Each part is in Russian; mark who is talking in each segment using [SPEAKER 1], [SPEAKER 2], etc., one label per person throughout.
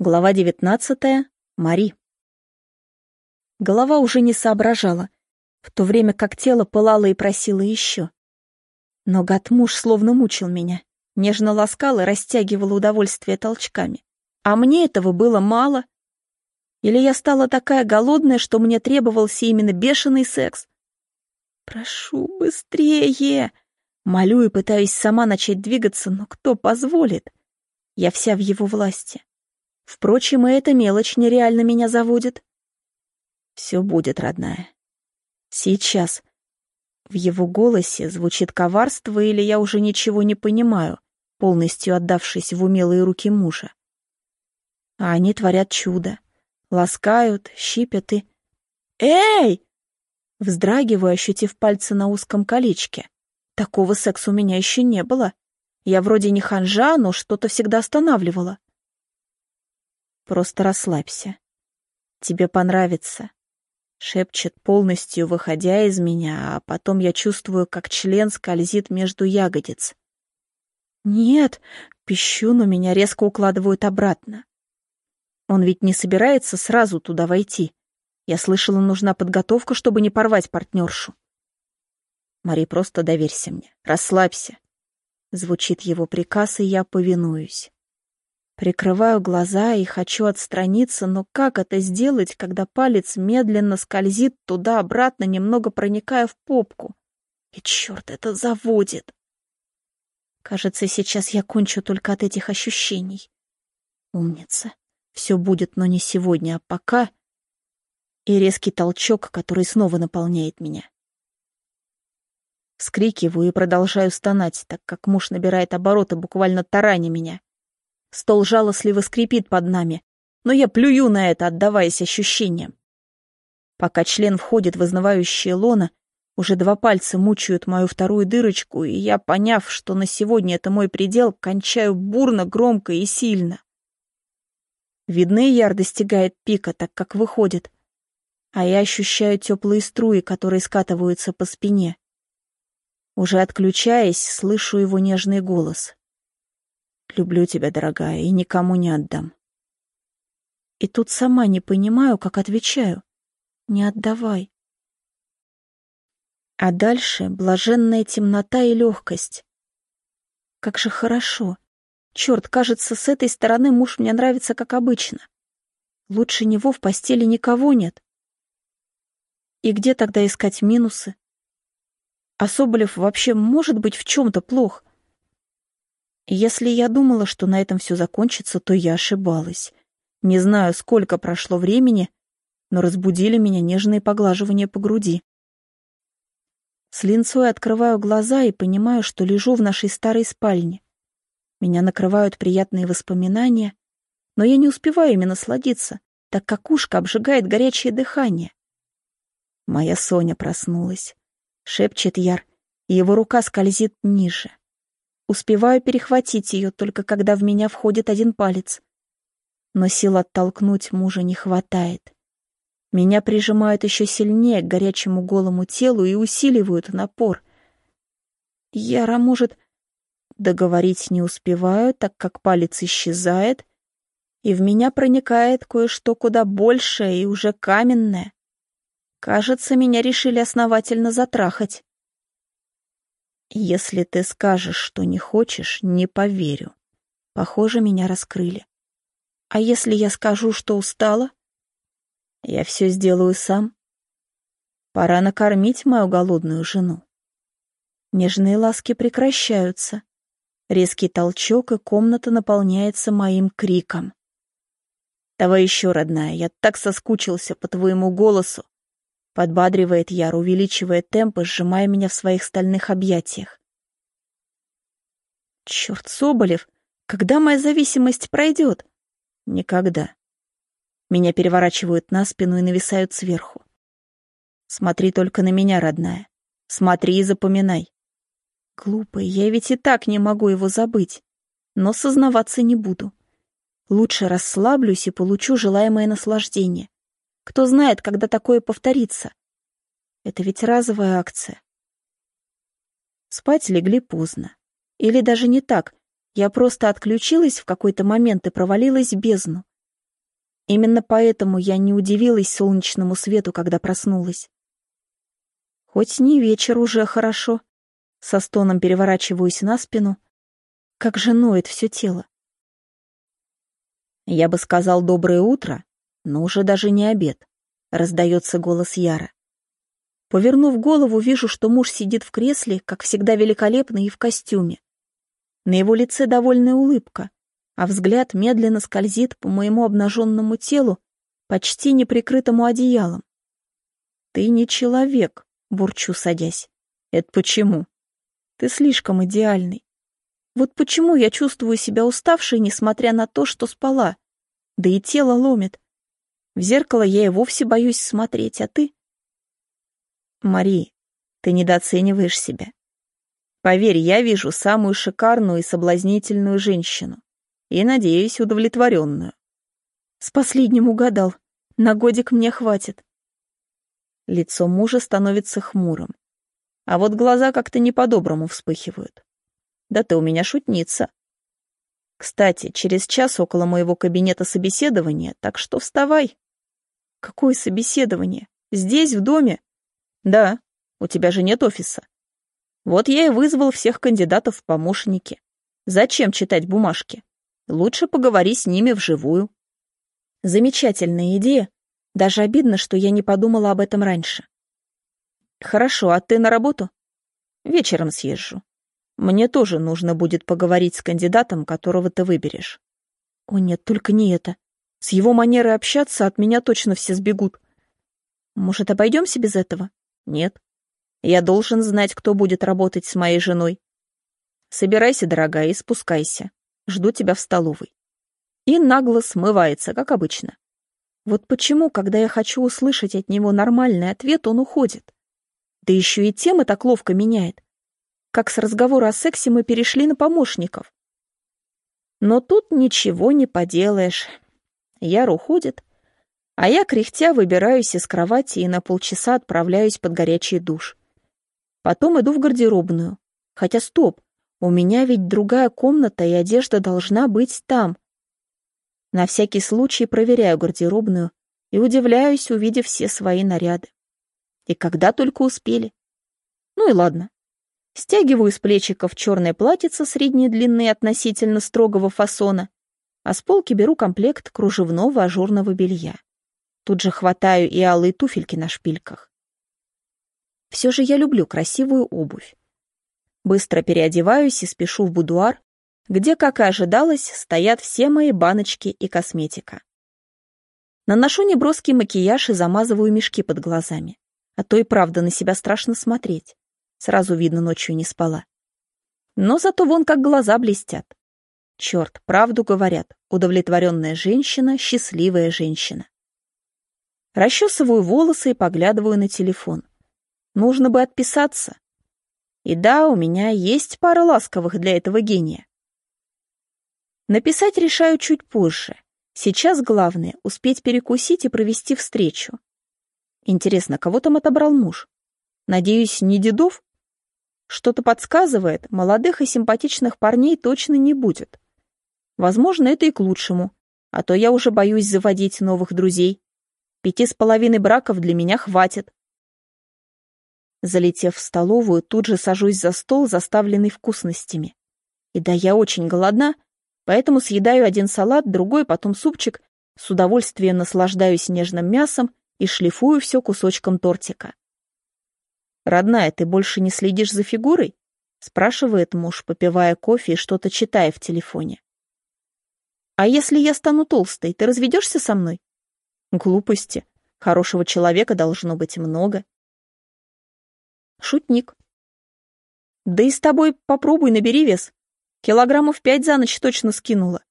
[SPEAKER 1] Глава девятнадцатая. Мари. Голова уже не соображала, в то время как тело пылало и просило еще. Но гад-муж словно мучил меня, нежно ласкал и растягивал удовольствие толчками. А мне этого было мало. Или я стала такая голодная, что мне требовался именно бешеный секс. «Прошу, быстрее!» Молю и пытаюсь сама начать двигаться, но кто позволит? Я вся в его власти. Впрочем, и эта мелочь нереально меня заводит. Все будет, родная. Сейчас. В его голосе звучит коварство, или я уже ничего не понимаю, полностью отдавшись в умелые руки мужа. А они творят чудо. Ласкают, щипят и... «Эй!» Вздрагиваю, ощутив пальцы на узком колечке. Такого секса у меня еще не было. Я вроде не ханжа, но что-то всегда останавливало. Просто расслабься. Тебе понравится. Шепчет, полностью выходя из меня, а потом я чувствую, как член скользит между ягодиц. Нет, пищу, но меня резко укладывают обратно. Он ведь не собирается сразу туда войти. Я слышала, нужна подготовка, чтобы не порвать партнершу. Мари, просто доверься мне, расслабься. Звучит его приказ, и я повинуюсь. Прикрываю глаза и хочу отстраниться, но как это сделать, когда палец медленно скользит туда-обратно, немного проникая в попку? И черт, это заводит. Кажется, сейчас я кончу только от этих ощущений. Умница. Все будет, но не сегодня, а пока... И резкий толчок, который снова наполняет меня. Вскрикиваю и продолжаю стонать, так как муж набирает обороты, буквально тараня меня. Стол жалостливо скрипит под нами, но я плюю на это, отдаваясь ощущениям. Пока член входит в изнывающее лоно, уже два пальца мучают мою вторую дырочку, и я, поняв, что на сегодня это мой предел, кончаю бурно, громко и сильно. Видны яр достигает пика, так как выходит, а я ощущаю теплые струи, которые скатываются по спине. Уже отключаясь, слышу его нежный голос. Люблю тебя, дорогая, и никому не отдам. И тут сама не понимаю, как отвечаю. Не отдавай. А дальше блаженная темнота и легкость. Как же хорошо. Черт, кажется, с этой стороны муж мне нравится, как обычно. Лучше него в постели никого нет. И где тогда искать минусы? А Соболев вообще может быть в чем-то плох? Если я думала, что на этом все закончится, то я ошибалась. Не знаю, сколько прошло времени, но разбудили меня нежные поглаживания по груди. С линцой открываю глаза и понимаю, что лежу в нашей старой спальне. Меня накрывают приятные воспоминания, но я не успеваю ими насладиться, так как ушко обжигает горячее дыхание. Моя Соня проснулась. Шепчет Яр, и его рука скользит ниже. Успеваю перехватить ее, только когда в меня входит один палец. Но сил оттолкнуть мужа не хватает. Меня прижимают еще сильнее к горячему голому телу и усиливают напор. Яра может... Договорить не успеваю, так как палец исчезает, и в меня проникает кое-что куда большее и уже каменное. Кажется, меня решили основательно затрахать. Если ты скажешь, что не хочешь, не поверю. Похоже, меня раскрыли. А если я скажу, что устала? Я все сделаю сам. Пора накормить мою голодную жену. Нежные ласки прекращаются. Резкий толчок, и комната наполняется моим криком. «Давай еще, родная, я так соскучился по твоему голосу. Подбадривает Яр, увеличивая темпы, сжимая меня в своих стальных объятиях. Черт, Соболев, когда моя зависимость пройдет? Никогда. Меня переворачивают на спину и нависают сверху. Смотри только на меня, родная. Смотри и запоминай. Глупый, я ведь и так не могу его забыть. Но сознаваться не буду. Лучше расслаблюсь и получу желаемое наслаждение. Кто знает, когда такое повторится. Это ведь разовая акция. Спать легли поздно. Или даже не так. Я просто отключилась в какой-то момент и провалилась в бездну. Именно поэтому я не удивилась солнечному свету, когда проснулась. Хоть не вечер уже хорошо. Со стоном переворачиваюсь на спину. Как же ноет все тело.
[SPEAKER 2] Я бы сказал доброе утро, но уже даже не обед. Раздается голос Яра.
[SPEAKER 1] Повернув голову, вижу, что муж сидит в кресле, как всегда великолепный и в костюме. На его лице довольная улыбка, а взгляд медленно скользит по моему обнаженному телу, почти неприкрытому одеялом. «Ты не человек», — бурчу, садясь. «Это почему?» «Ты слишком идеальный. Вот почему я чувствую себя уставшей, несмотря на то, что спала. Да и тело ломит. В зеркало я и вовсе боюсь смотреть, а ты...»
[SPEAKER 2] «Мари, ты недооцениваешь себя. Поверь, я вижу самую шикарную и соблазнительную женщину и, надеюсь, удовлетворенную.
[SPEAKER 1] С последним угадал. На годик мне хватит.
[SPEAKER 2] Лицо мужа становится хмурым. А вот глаза как-то не по-доброму вспыхивают. Да ты у меня шутница. Кстати, через час около моего кабинета собеседование, так что вставай.
[SPEAKER 1] Какое собеседование? Здесь, в доме?
[SPEAKER 2] Да, у тебя же нет офиса. Вот я и вызвал всех кандидатов в помощники. Зачем читать бумажки? Лучше поговори с ними вживую.
[SPEAKER 1] Замечательная идея. Даже обидно, что я не подумала об этом раньше.
[SPEAKER 2] Хорошо, а ты на работу? Вечером съезжу. Мне тоже нужно будет поговорить с кандидатом, которого ты выберешь.
[SPEAKER 1] О нет, только не это. С его манерой общаться от меня точно все сбегут. Может, обойдемся без этого?
[SPEAKER 2] Нет. Я должен знать, кто будет работать с моей женой. Собирайся, дорогая, и спускайся. Жду тебя в столовой. И нагло смывается, как обычно.
[SPEAKER 1] Вот почему, когда я хочу услышать от него нормальный ответ, он уходит. Да еще и темы так ловко меняет. Как с разговора о сексе мы перешли на помощников. Но тут ничего не поделаешь. Яр уходит, а я, кряхтя, выбираюсь из кровати и на полчаса отправляюсь под горячий душ. Потом иду в гардеробную. Хотя стоп, у меня ведь другая комната, и одежда должна быть там. На всякий случай проверяю гардеробную и удивляюсь, увидев все свои наряды. И когда только успели. Ну и ладно. Стягиваю с плечиков черное платьице средней длины относительно строгого фасона, а с полки беру комплект кружевного ажурного белья. Тут же хватаю и алые туфельки на шпильках. Все же я люблю красивую обувь. Быстро переодеваюсь и спешу в будуар, где, как и ожидалось, стоят все мои баночки и косметика. Наношу неброский макияж и замазываю мешки под глазами. А то и правда на себя страшно смотреть. Сразу видно, ночью не спала. Но зато вон как глаза блестят. Черт, правду говорят, удовлетворенная женщина — счастливая женщина. Расчесываю волосы и поглядываю на телефон. Нужно бы отписаться, и да, у меня есть пара ласковых для этого гения. Написать решаю чуть позже. Сейчас главное — успеть перекусить и провести встречу. Интересно, кого там отобрал муж? Надеюсь, не дедов? Что-то подсказывает, молодых и симпатичных парней точно не будет. Возможно, это и к лучшему, а то я уже боюсь заводить новых друзей. Пяти с половиной браков для меня хватит. Залетев в столовую, тут же сажусь за стол, заставленный вкусностями. И да, я очень голодна, поэтому съедаю один салат, другой, потом супчик, с удовольствием наслаждаюсь нежным мясом и шлифую все кусочком тортика. «Родная, ты больше не следишь за фигурой?» — спрашивает муж, попивая кофе и что-то читая в телефоне. «А если я стану толстой, ты разведешься со мной?» «Глупости. Хорошего человека должно быть много». Шутник. Да и с тобой попробуй набери вес. Килограммов пять за ночь точно скинула.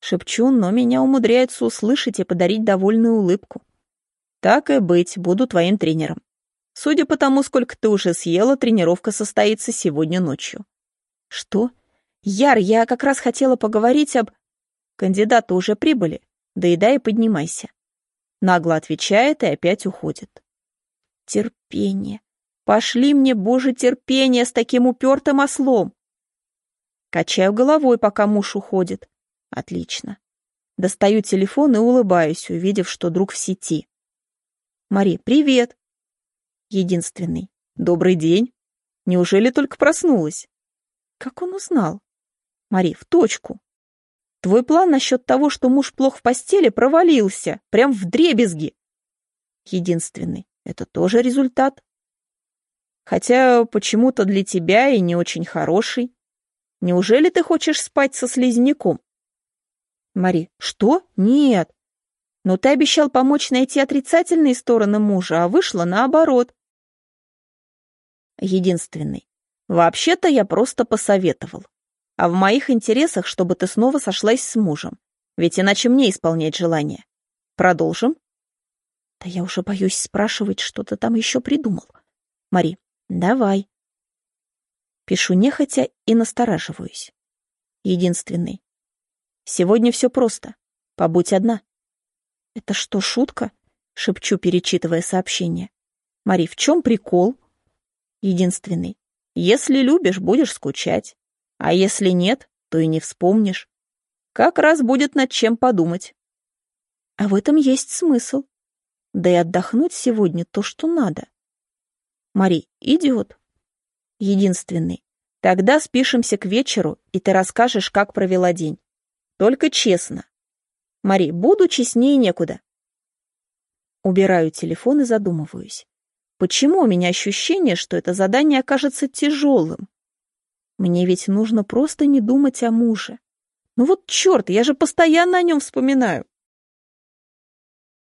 [SPEAKER 1] Шепчу, но меня умудряются услышать и подарить довольную улыбку. Так и быть, буду твоим тренером. Судя по тому, сколько ты уже съела, тренировка состоится сегодня ночью. Что? Яр, я как раз хотела поговорить об... Кандидаты уже прибыли. Доедай и поднимайся. Нагло отвечает и опять уходит. Терпение. Пошли мне, боже, терпение с таким упертым ослом. Качаю головой, пока муж уходит. Отлично.
[SPEAKER 2] Достаю телефон и улыбаюсь, увидев, что друг в сети. Мари, привет. Единственный. Добрый день. Неужели только проснулась? Как он узнал? Мари, в точку. Твой план насчет того, что муж плох в постели, провалился. Прям в дребезги. Единственный. Это тоже результат. Хотя почему-то для тебя и не очень хороший. Неужели ты хочешь спать со слизняком? Мари. Что? Нет. Но ты обещал помочь найти отрицательные стороны мужа, а вышло наоборот. Единственный. Вообще-то я просто посоветовал. А в моих интересах, чтобы ты снова сошлась с мужем. Ведь иначе мне исполнять желание. Продолжим? Да я уже боюсь спрашивать, что ты там еще придумал. Мари, давай. Пишу нехотя и настораживаюсь. Единственный. Сегодня все просто. Побудь одна. Это что, шутка? Шепчу, перечитывая сообщение. Мари, в чем прикол? Единственный. Если любишь, будешь скучать. А если нет, то и не вспомнишь. Как раз будет над чем подумать. А в этом есть смысл. Да и отдохнуть сегодня то, что надо. Мари, идиот. Единственный. Тогда спишемся к вечеру, и ты расскажешь, как провела день. Только честно. Мари, буду честнее некуда. Убираю телефон и задумываюсь. Почему у меня ощущение, что это задание окажется тяжелым? Мне ведь нужно просто не думать о муже. Ну вот черт, я же постоянно о нем вспоминаю.